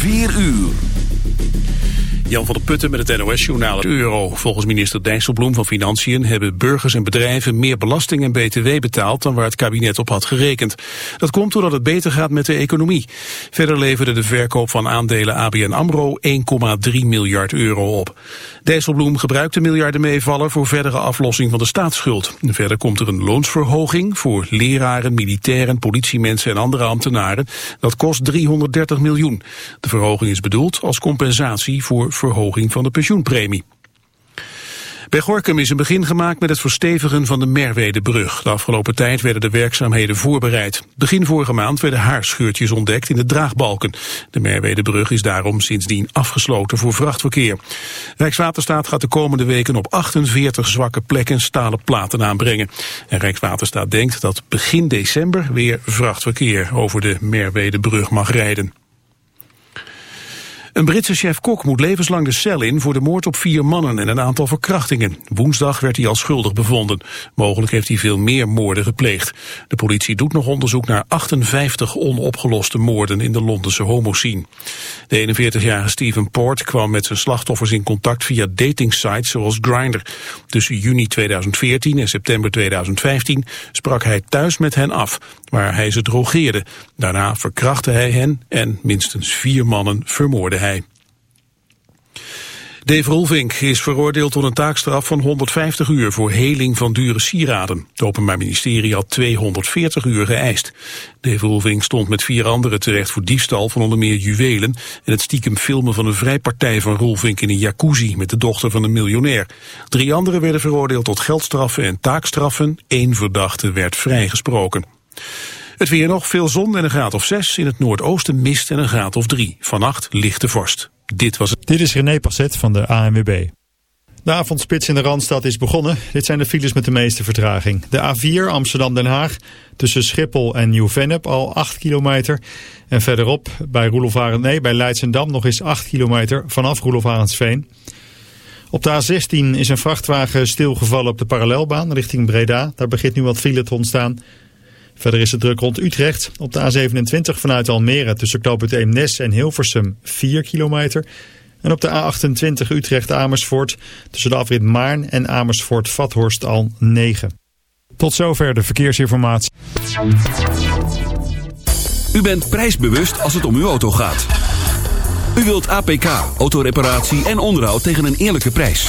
4 uur. Jan van der Putten met het NOS-journaal euro. Volgens minister Dijsselbloem van Financiën hebben burgers en bedrijven meer belasting en btw betaald dan waar het kabinet op had gerekend. Dat komt doordat het beter gaat met de economie. Verder leverde de verkoop van aandelen ABN AMRO 1,3 miljard euro op. Dijsselbloem gebruikt de miljarden meevallen voor verdere aflossing van de staatsschuld. Verder komt er een loonsverhoging voor leraren, militairen, politiemensen en andere ambtenaren. Dat kost 330 miljoen. De verhoging is bedoeld als compensatie voor verhoging van de pensioenpremie. Bij is een begin gemaakt met het verstevigen van de Merwedebrug. De afgelopen tijd werden de werkzaamheden voorbereid. Begin vorige maand werden haarscheurtjes ontdekt in de draagbalken. De Merwedebrug is daarom sindsdien afgesloten voor vrachtverkeer. Rijkswaterstaat gaat de komende weken op 48 zwakke plekken stalen platen aanbrengen. En Rijkswaterstaat denkt dat begin december weer vrachtverkeer over de Merwedebrug mag rijden. Een Britse chef-kok moet levenslang de cel in voor de moord op vier mannen en een aantal verkrachtingen. Woensdag werd hij al schuldig bevonden. Mogelijk heeft hij veel meer moorden gepleegd. De politie doet nog onderzoek naar 58 onopgeloste moorden in de Londense homoscene. De 41-jarige Stephen Port kwam met zijn slachtoffers in contact via datingsites zoals Grindr. Tussen juni 2014 en september 2015 sprak hij thuis met hen af, waar hij ze drogeerde. Daarna verkrachtte hij hen en minstens vier mannen vermoordde hij. Dave Rolvink is veroordeeld tot een taakstraf van 150 uur voor heling van dure sieraden. Het Openbaar Ministerie had 240 uur geëist. Dave Rolvink stond met vier anderen terecht voor diefstal van onder meer juwelen en het stiekem filmen van een vrijpartij van Rolvink in een jacuzzi met de dochter van een miljonair. Drie anderen werden veroordeeld tot geldstraffen en taakstraffen. Eén verdachte werd vrijgesproken. Het weer nog, veel zon en een graad of 6. In het noordoosten mist en een graad of 3. Vannacht lichte vorst. Dit was het. Dit is René Passet van de ANWB. De avondspits in de Randstad is begonnen. Dit zijn de files met de meeste vertraging. De A4 Amsterdam-Den Haag tussen Schiphol en Nieuw-Vennep al 8 kilometer. En verderop bij Roelofarend, nee, bij Leidsendam nog eens 8 kilometer vanaf Roelofarendsveen. Op de A16 is een vrachtwagen stilgevallen op de parallelbaan richting Breda. Daar begint nu wat file te ontstaan. Verder is het druk rond Utrecht. Op de A27 vanuit Almere tussen knooppunt Eemnes en Hilversum 4 kilometer. En op de A28 Utrecht-Amersfoort tussen de afrit Maarn en Amersfoort-Vathorst al 9. Tot zover de verkeersinformatie. U bent prijsbewust als het om uw auto gaat. U wilt APK, autoreparatie en onderhoud tegen een eerlijke prijs.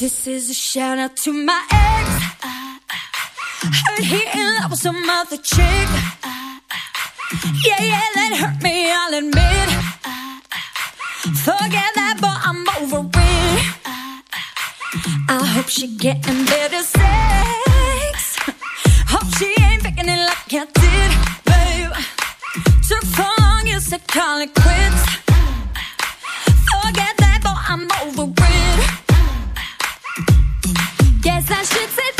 This is a shout out to my ex. Heard he in love with some other chick. Yeah, yeah, that hurt me, I'll admit. Forget that, but I'm over it. I hope she getting better sex. Hope she ain't picking it like I did, babe. Took so long, you said call it quits. Forget that, but I'm over it. that shit's it.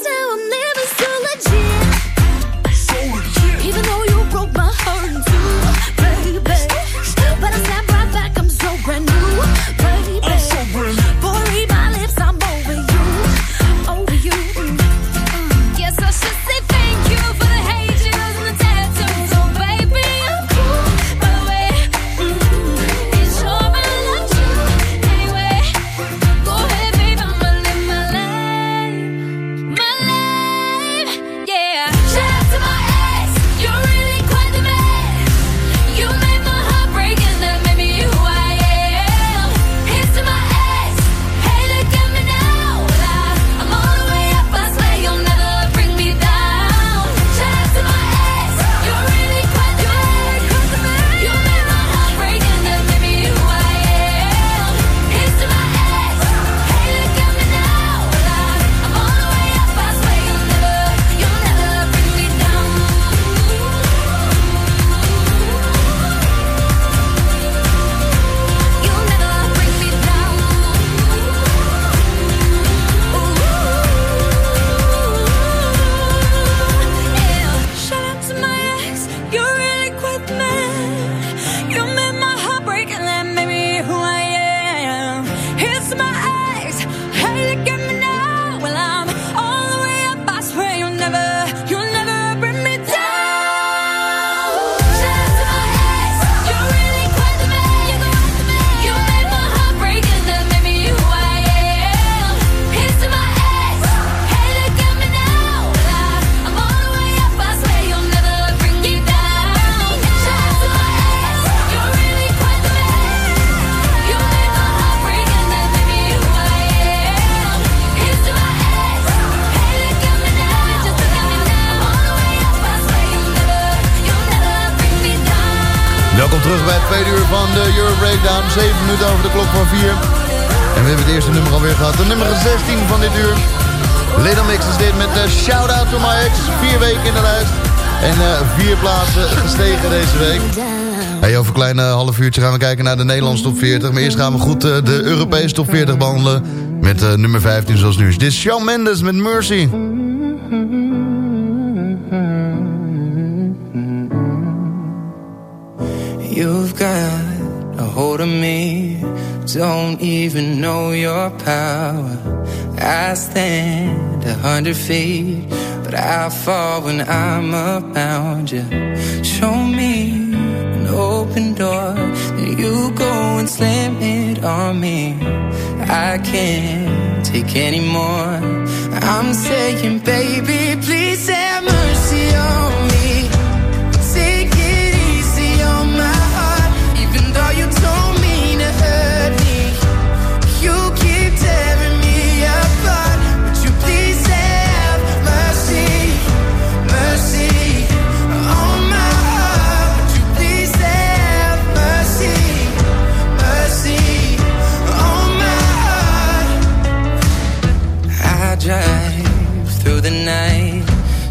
Welkom terug bij het tweede uur van de Euro Breakdown. 7 minuten over de klok van 4. En we hebben het eerste nummer alweer gehad. De nummer 16 van dit uur. Little Mix is dit met de Shout Out to My Ex. Vier weken in de lijst. En eh, vier plaatsen gestegen deze week. Hey, over een klein eh, half uurtje gaan we kijken naar de Nederlandse top 40. Maar eerst gaan we goed eh, de Europese top 40 behandelen. Met eh, nummer 15 zoals nu is. Dit is Shawn Mendes met Mercy. You've got a hold of me, don't even know your power. I stand a hundred feet, but I fall when I'm around you. Show me an open door, then you go and slam it on me. I can't take any more. I'm saying, baby, please have mercy on me.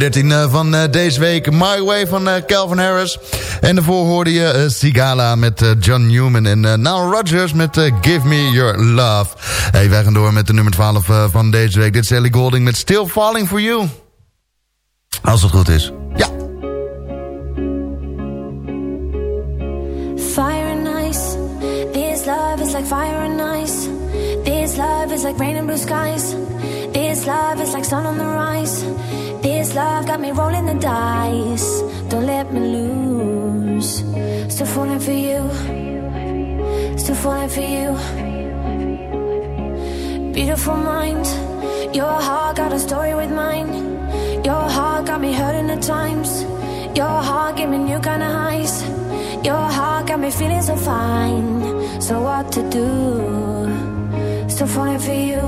13 eh, van eh, deze week, My Way van eh, Calvin Harris. En daarvoor hoorde je Sigala met John Newman en Nile Rodgers met Give Me Your Love. Hey, wij gaan door met de nummer 12 eh, van deze week. Dit is Ellie Golding met Still Falling For You. Als het goed is. Ja. Fire and ice. This love is like fire and ice. This love is like rain and blue skies. This love is like sun on the rise. Love got me rolling the dice. Don't let me lose. Still falling for you. Still falling for you. Beautiful mind. Your heart got a story with mine. Your heart got me hurting at times. Your heart gave me new kind of highs. Your heart got me feeling so fine. So what to do? Still falling for you.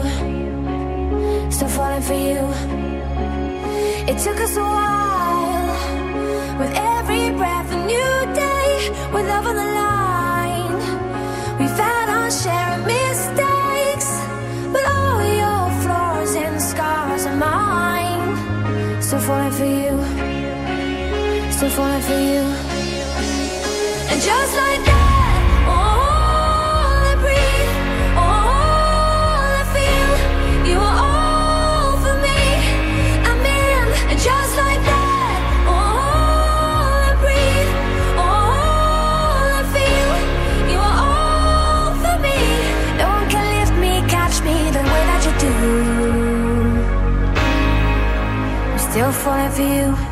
Still falling for you. It took us a while. With every breath, a new day. With love on the line. We've had our share of mistakes. But all your flaws and scars are mine. Still falling for you. Still falling for you. And just like that, falling for you.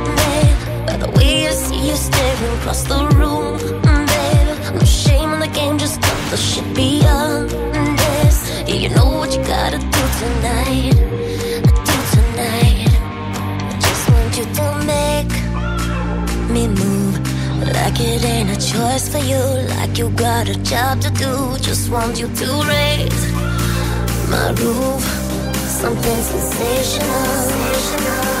I see you staring across the room, mm, babe. No shame in the game, just cut the shit beyond this. Yeah, you know what you gotta do tonight. Do tonight. Just want you to make me move like it ain't a choice for you, like you got a job to do. Just want you to raise my roof, something sensational. Oh,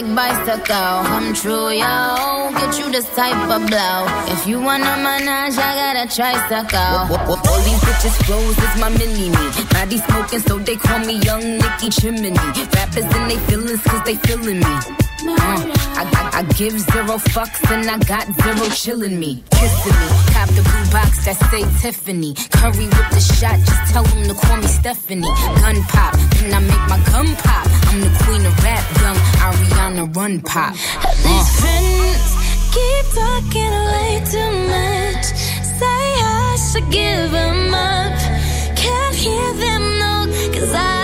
deck bicycle. Come true, yo. Get you this type of blow. If you wanna manage, I got a tricycle. All these bitches flows is my mini me. They smoking, so they call me Young Nicky Chimney. Rappers in they feelings, cause they feeling me. Uh, I, I, I give zero fucks and I got zero chillin' me. Kissing me. Cop the blue box that say Tiffany. Curry with the shot, just tell them to call me Stephanie. Gun pop, then I make my gun pop. I'm the queen of rap, young Ariana Run Pop. Uh. These friends keep talking way too much. Say I should give them up. Can't hear them, no, cause I.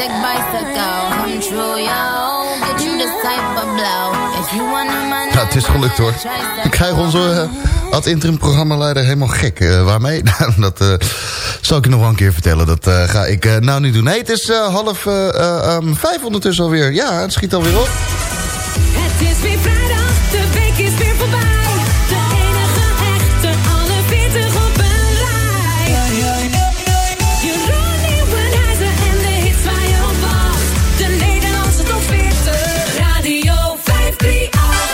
icicle, ride deck bicycle. Come true, yo. Get you this type of blow. If you wanna manage, Ja, het is gelukt hoor. Ik krijg onze uh, ad interim programmaleider helemaal gek. Eh, waarmee? Nou, dat eh, zal ik je nog wel een keer vertellen. Dat eh, ga ik eh, nou niet doen. Nee, het is eh, half eh, eh, ehm, vijf ondertussen alweer. Ja, het schiet alweer op. Het is weer vrijdag, de week is weer voorbij.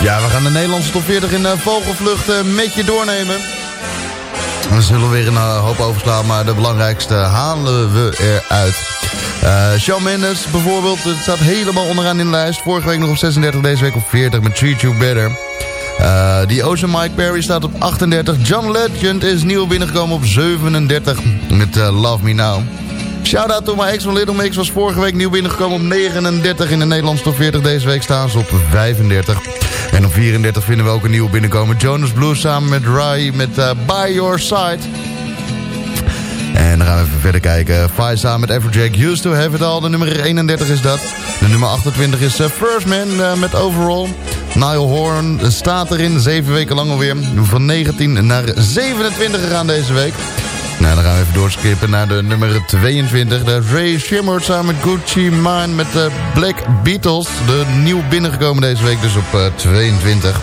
Ja, we gaan de Nederlandse top 40 in uh, vogelvlucht eh, met je doornemen. We zullen weer een eh, hoop overslaan, maar de belangrijkste halen we eruit. Eh Shawn Mendes bijvoorbeeld, het staat helemaal onderaan in de lijst. Vorige week nog op 36, deze week op 40 met Treat You Better. Eh die Ocean Mike Perry staat op 38. John Legend is nieuw binnengekomen op 37 met eh, Love Me Now. Shout-out to my ex van Little Mix was vorige week nieuw binnengekomen op 39 in de Nederlandse top 40. Deze week staan ze op 35. En op 34 vinden we ook een nieuwe binnenkomen. Jonas Blue samen met Rai met eh, By Your Side. En dan gaan we even verder kijken. Five samen met Everjack, Used to Have It All. De nummer 31 is dat. De nummer 28 is eh, First Man eh, met Overall. Nile Horn staat erin, zeven weken lang alweer. Van 19 naar 27 gegaan deze week. Nou, dan gaan we even doorskippen naar de nummer 22. De Ray Shimmer samen met Gucci Mane met de Black Beatles. De nieuw binnengekomen deze week, dus op eh, 22.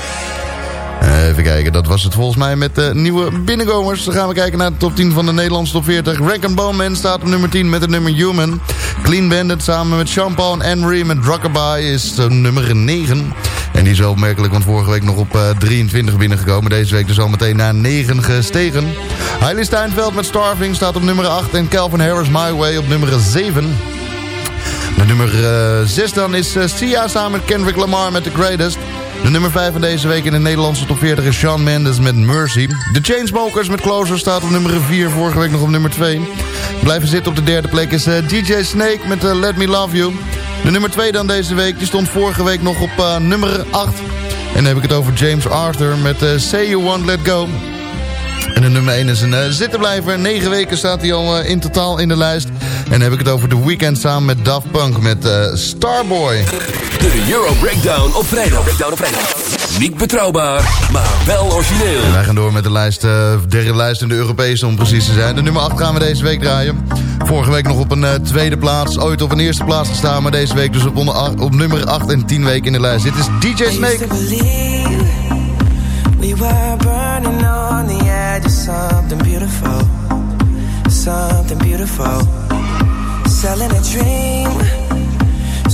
Eh, even kijken, dat was het volgens mij met de nieuwe binnenkomers. Dan gaan we kijken naar de top 10 van de Nederlandse top 40. Rankin Bowman staat op nummer 10 met het nummer Human. Clean Bandit samen met Jean-Paul en Henry met Rockabye is nummer 9. En die is wel opmerkelijk, want vorige week nog op uh, 23 binnengekomen. Deze week dus al meteen naar 9 gestegen. Hailey Steinfeld met Starving staat op nummer 8. En Calvin Harris My Way op nummer 7. De nummer 6 dan is uh, Sia samen met Kendrick Lamar met The Greatest. De nummer 5 van deze week in de Nederlandse top 40 is Shawn Mendes met Mercy. De Chainsmokers met Closer staat op nummer 4, vorige week nog op nummer 2. Blijven zitten op de derde plek is DJ Snake met Let Me Love You. De nummer 2 dan deze week, die stond vorige week nog op uh, nummer 8. En dan heb ik het over James Arthur met uh, Say You Won't Let Go. En de nummer 1 is een uh, zittenblijver. 9 weken staat hij al in totaal in de lijst. En dan heb ik het over The Weeknd samen met Daft Punk met Starboy. De Euro Breakdown op vrijdag. Breakdown op vrijdag. Niet betrouwbaar, maar wel origineel. En wij gaan door met de lijst, uh, derde lijst in de Europese om precies te zijn. De nummer 8 gaan we deze week draaien. Vorige week nog op een uh, tweede plaats. Ooit op een eerste plaats gestaan. Maar deze week dus op, onder, op nummer 8 en 10 weken in de lijst. Dit is DJ Snake. We were burning on the edge of something beautiful. Something beautiful. Selling a dream.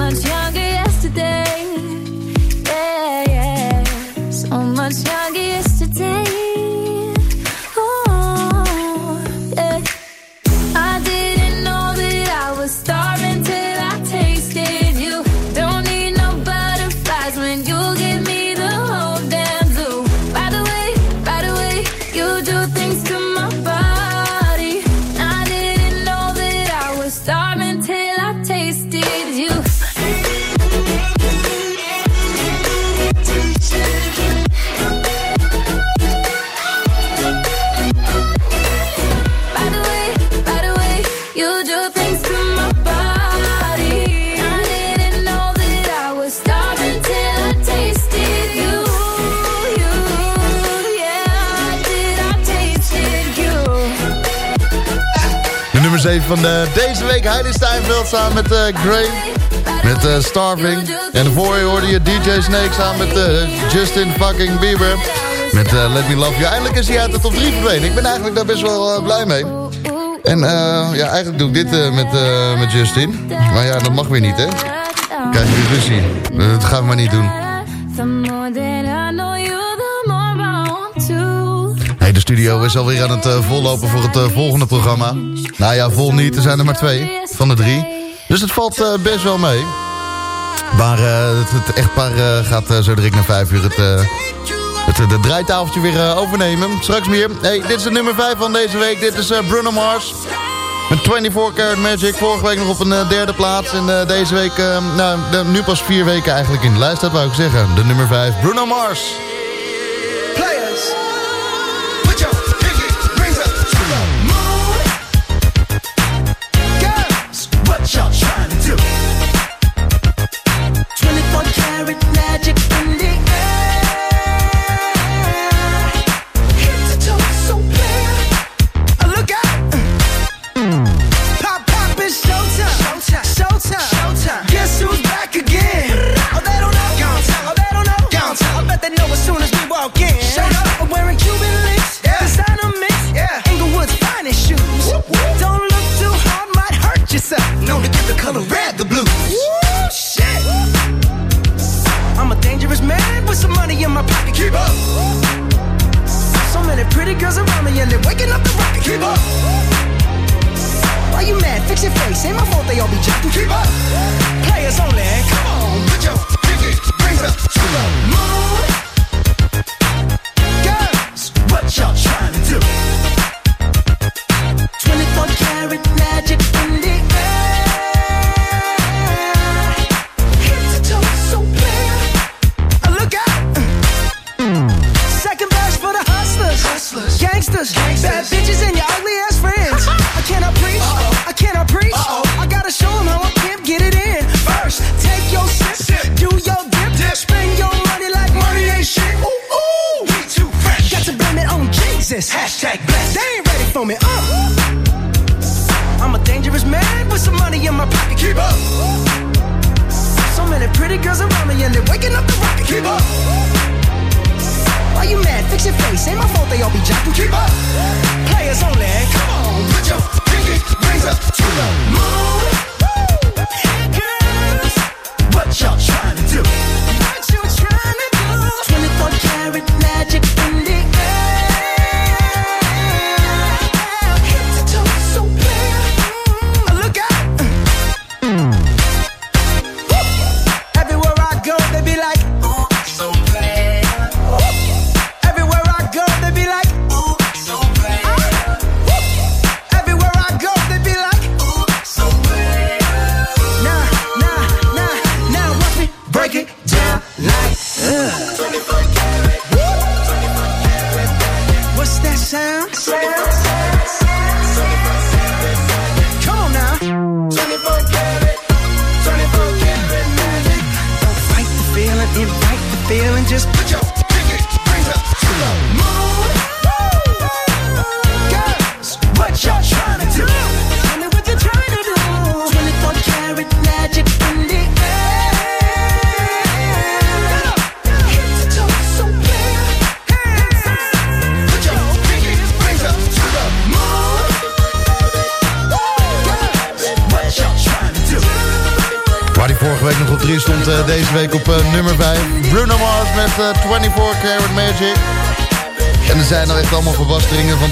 much younger yesterday. Yeah, yeah, so much younger. nummer 7 van de, deze week. Heidi Steinveld samen met eh, uh, Gray. Met eh, Starving. En voor je hoorde je DJ Snake samen met Justin fucking Bieber. Met Let Me Love You. Eindelijk is hij uit de top 3 verdwenen. Ik ben eigenlijk daar best wel blij mee. En ja, eigenlijk doe ik dit met, met Justin. Maar ja, dat mag weer niet, hè. Kijk je zien. Dat gaan we maar niet doen. studio is alweer aan het eh, vollopen voor het eh, volgende programma. Nou ja, vol niet. Er zijn er maar twee van de drie. Dus het valt eh, best wel mee. Maar het, het, echtpaar gaat zo direct naar vijf uur het, het, de draaitafeltje weer overnemen. Straks meer. Hey, dit is de nummer vijf van deze week. Dit is Bruno Mars. Met 24 Karat Magic. Vorige week nog op een derde plaats. En deze week, nou, nu pas vier weken eigenlijk in de lijst. Dat wou ik zeggen. De nummer vijf, Bruno Mars.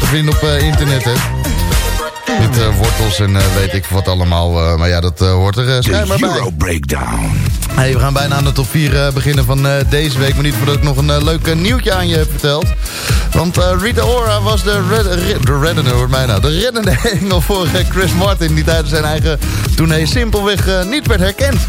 Vinden op eh, internet, hè. Met eh, wortels en eh, weet ik wat allemaal. maar ja, dat hoort er schijnbaar bij. Euro Breakdown. Hey, we gaan bijna aan de top 4 eh, beginnen van deze week. Maar niet voordat ik nog een leuk nieuwtje aan je heb verteld. Want Rita Ora was de, red, de reddende, hoort mij nou, de reddende engel voor Chris Martin... die tijdens zijn eigen tournee simpelweg niet werd herkend.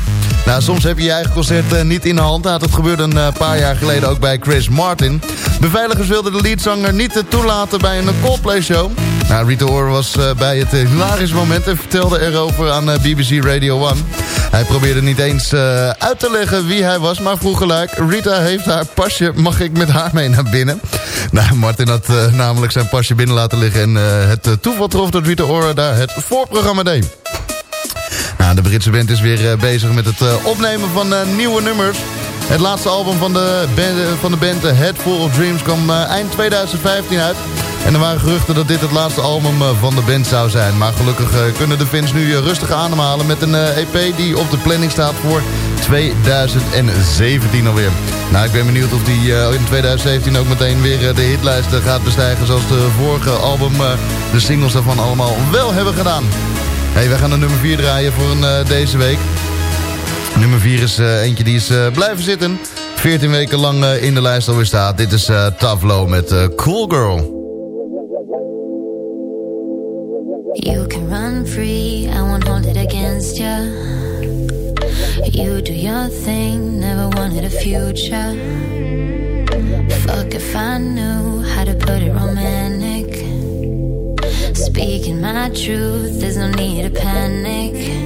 Nou, soms heb je je eigen concert niet in de hand. Nou, dat gebeurde een paar jaar geleden ook bij Chris Martin. Beveiligers wilden de leadzanger niet eh, toelaten bij een Coldplay-show. Nou, Rita Ora was eh, bij het eh, hilarische moment en vertelde erover aan BBC Radio 1. Hij probeerde niet eens uit te leggen wie hij was, maar vroeg gelijk... Rita heeft haar pasje, mag ik met haar mee naar binnen? Nou, Martin had namelijk zijn pasje binnen laten liggen... en het toeval trof dat Rita Ora daar het voorprogramma deed. Nou, de Britse band is weer bezig met het opnemen van nieuwe nummers. Het laatste album van de band, eh, van de band eh, Head Full of Dreams kwam eh, eind 2015 uit. En er waren geruchten dat dit het laatste album eh, van de band zou zijn. Maar gelukkig eh, kunnen de fans nu eh, rustig ademhalen met een eh, EP die op de planning staat voor 2017 alweer. Nou, ik ben benieuwd of die eh, in 2017 ook meteen weer eh, de hitlijsten gaat bestijgen... zoals de vorige album eh, de singles daarvan allemaal wel hebben gedaan. Hey, wij gaan naar nummer 4 draaien voor eh, deze week. Nummer 4 is eh, eentje die is eh, blijven zitten. 14 weken lang eh, in de lijst alweer staat. Dit is Low met Cool Girl. You can run free, I won't hold it against ya. You do your thing, never wanted a future. Fuck if I knew how to put it romantic. Speaking my truth, there's no need to panic.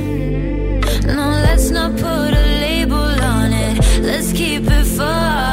No, let's not put a label on it. Let's keep it fun.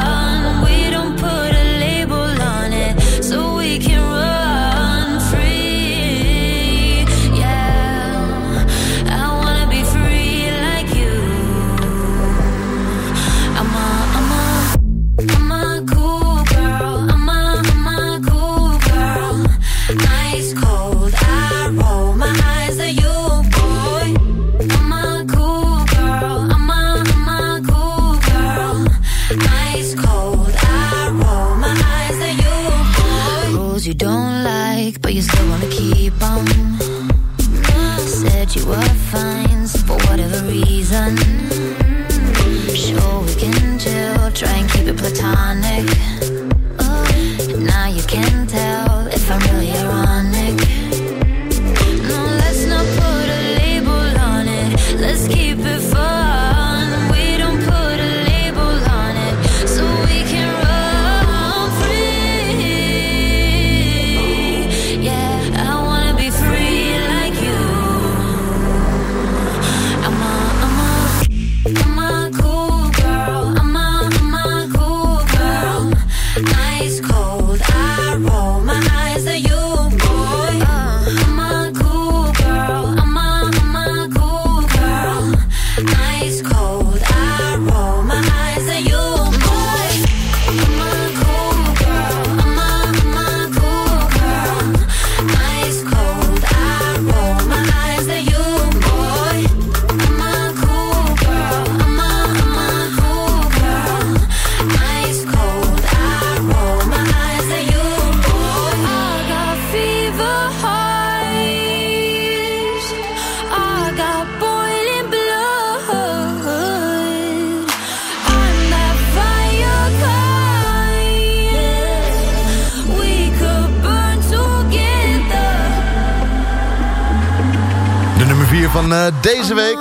Deze week.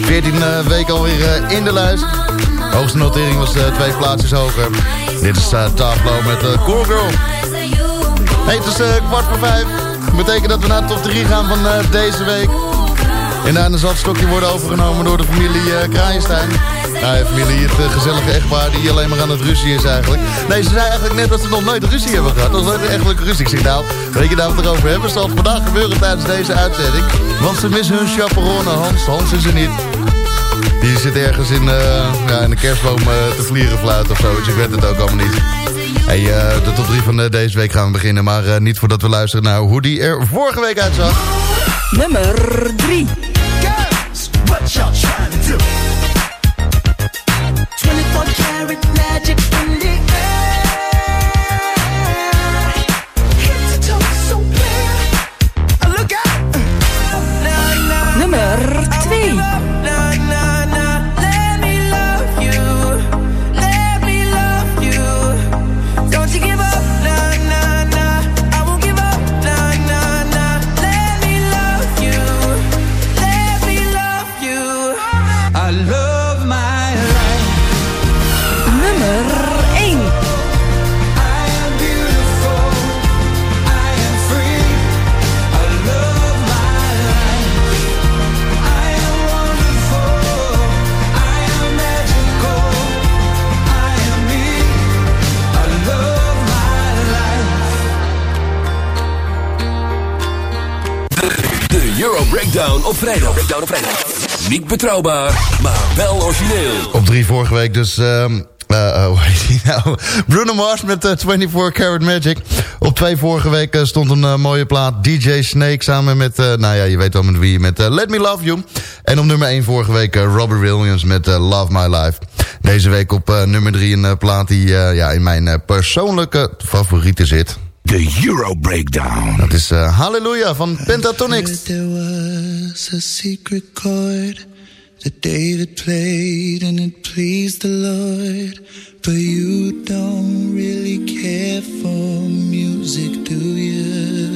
14 uh, weken alweer eh, in de lijst. Hoogste notering was eh, twee plaatsjes hoger. Dit is Tablo met Cool Girl. Het is eh, kwart voor vijf. betekent dat we naar de top 3 gaan van eh, deze week. En daarna zal het stokje worden overgenomen door de familie Kraaienstein. Nou, ja, familie, het uh, gezellige echtpaar die alleen maar aan het ruzie is eigenlijk. Nee, ze zei eigenlijk net dat ze nog nooit ruzie hebben gehad. Dat was nooit een echtelijke ruzie. Ik zeg nou, weet je daar wat erover hebben? Zal het vandaag gebeuren tijdens deze uitzending. Want ze missen hun chaperone Hans. Hans is er niet. Die zit ergens in, uh, ja, in de kerstboom uh, te vliegen fluiten of zo. Dus ik weet het ook allemaal niet. Hey, uh, de top 3 van deze week gaan we beginnen. Maar niet voordat we luisteren naar hoe die er vorige week uitzag. Nummer 3. Girls, what y'all trying to do? Op vrijdag. Breakdown op vrijdag. Niet betrouwbaar, maar wel origineel. Op drie vorige week dus... ehm eh, hoe heet die nou? Bruno Mars met eh, 24 Karat Magic. Op twee vorige week stond een mooie plaat. DJ Snake samen met, nou ja, je weet wel met wie. Met Let Me Love You. En op nummer 1 vorige week Robert Williams met Love My Life. Deze week op nummer 3 een plaat die ja, in mijn persoonlijke favorieten zit. De Euro Breakdown. Dat is eh, Hallelujah van Pentatonix. There was a secret chord that David played and it pleased the Lord. But you don't really care for music, do you?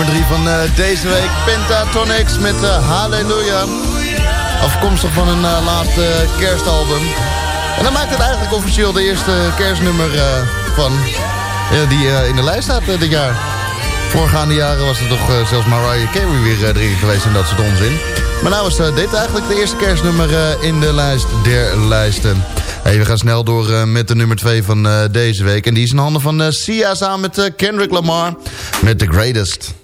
nummer 3 van eh, deze week. Pentatonics met eh, Halleluja. Hallelujah. Afkomstig van een eh, laatste kerstalbum. En dan maakt het eigenlijk officieel de eerste kerstnummer van... die in de lijst staat dit jaar. Voorgaande jaren was er toch zelfs Mariah Carey weer erin geweest en dat soort onzin. Maar nou was dit eigenlijk de eerste kerstnummer in de lijst der lijsten. Even we gaan snel door met de nummer 2 van deze week. En die is in handen van uh, Sia samen met Kendrick Lamar met The Greatest.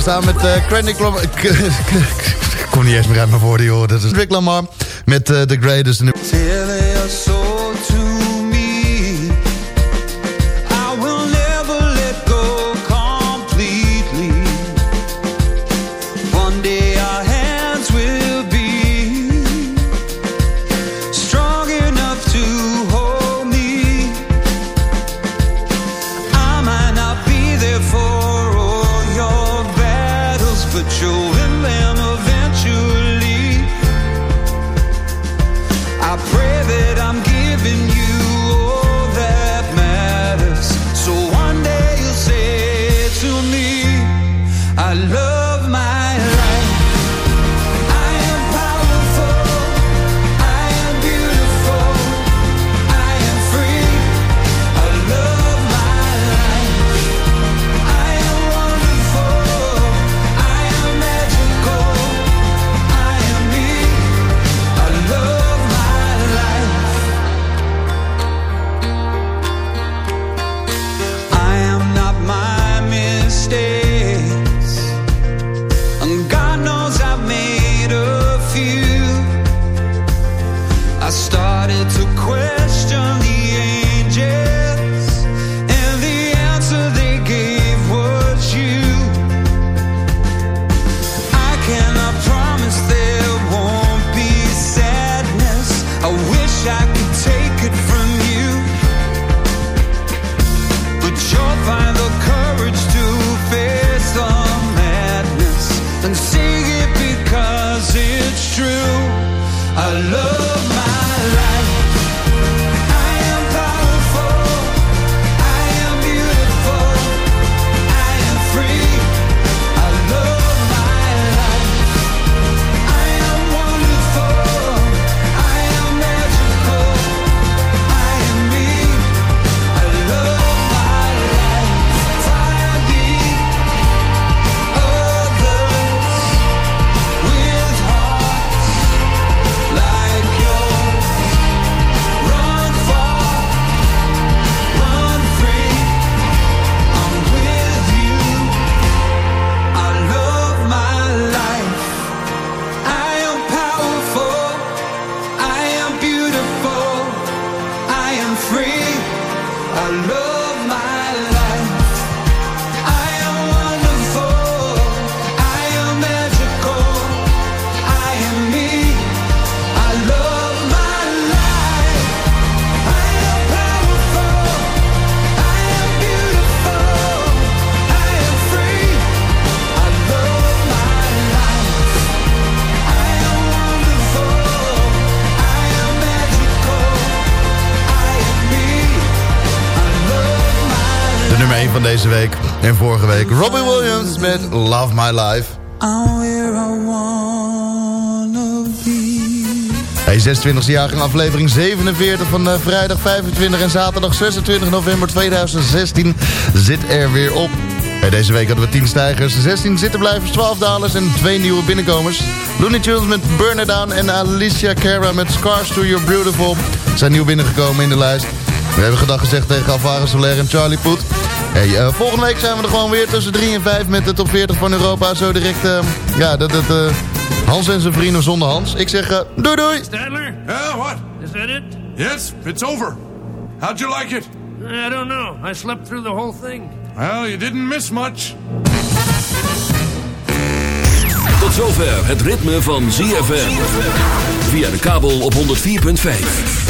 We staan met uh, Kendrick Lamar... Ik kom niet eens meer uit mijn woorden, joh. Dat is Kendrick Lamar met uh, The Greatest. Deze week en vorige week. Robbie Williams met Love My Life. Hey, 26e jaargang aflevering 47 van eh, vrijdag 25 en zaterdag 26 november 2016 zit er weer op. Hey, deze week hadden we 10 stijgers, 16 zittenblijvers, 12 dalers en twee nieuwe binnenkomers. Looney Tunes met Burn It Down en Alicia Cara met Scars to Your Beautiful zijn nieuw binnengekomen in de lijst. We hebben gedag gezegd tegen Alvaro Soler en Charlie Poet. Hey, eh, volgende week zijn we er gewoon weer tussen 3 en 5 met de top 40 van Europa. Zo direct, eh, ja, dat, dat, eh, Hans en zijn vrienden zonder Hans. Ik zeg, doei doei! Stadler? Yeah, what? Is that it? Yes, it's over. How'd you like it? I don't know. I slept through the whole thing. Well, you didn't miss much. Tot zover het ritme van ZFM. Via de kabel op 104.5.